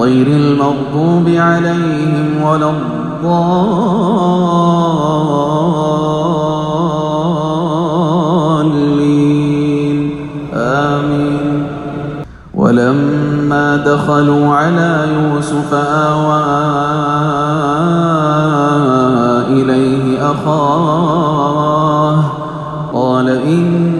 غير المغضوب عليهم ولا الضالين. آمين. ولما دخلوا على يوسف آوى إليه أخاه قال إني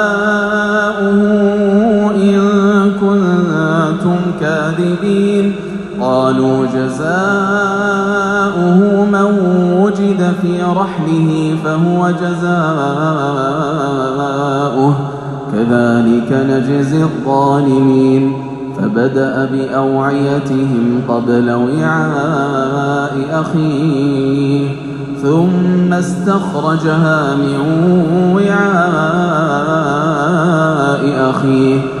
كنتم كاذبين قالوا جزاؤه من وجد في رحله فهو جزاؤه. كذلك نجزي الظالمين. فبدأ بأوعيتهم قبل وعاء أخيه ثم استخرجها من وعاء أخيه.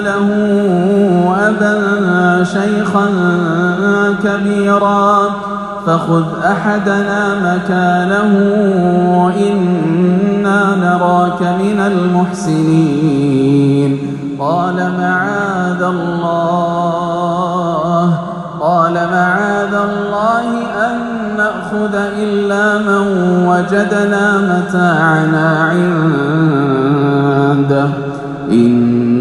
له أبا شيخا كبيرا فخذ أحدنا مكانه إنا نراك من المحسنين قال معاذ الله قال معاذ الله أن نأخذ إلا من وجدنا متاعنا عنده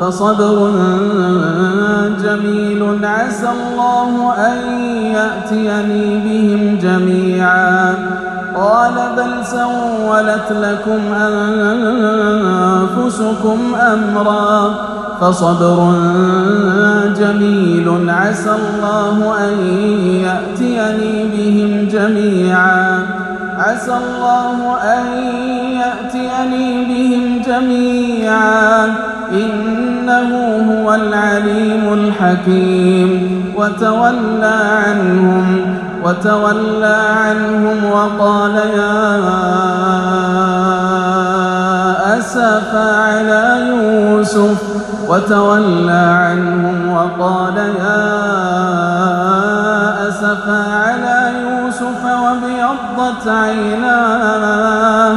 فصبر جميل. عسى الله أن يأتيني بهم جميعا. قال بل سولت لكم أنفسكم أمرا. فصبر جميل. عسى الله أن يأتيني بهم جميعا. عسى الله أن يأتيني بهم جميعا. إنه هو العليم الحكيم. وتولى عنهم وتولى عنهم وقال يا أسف على يوسف. وتولى عنهم وقال يا أسف على يوسف وابيضت عيناه.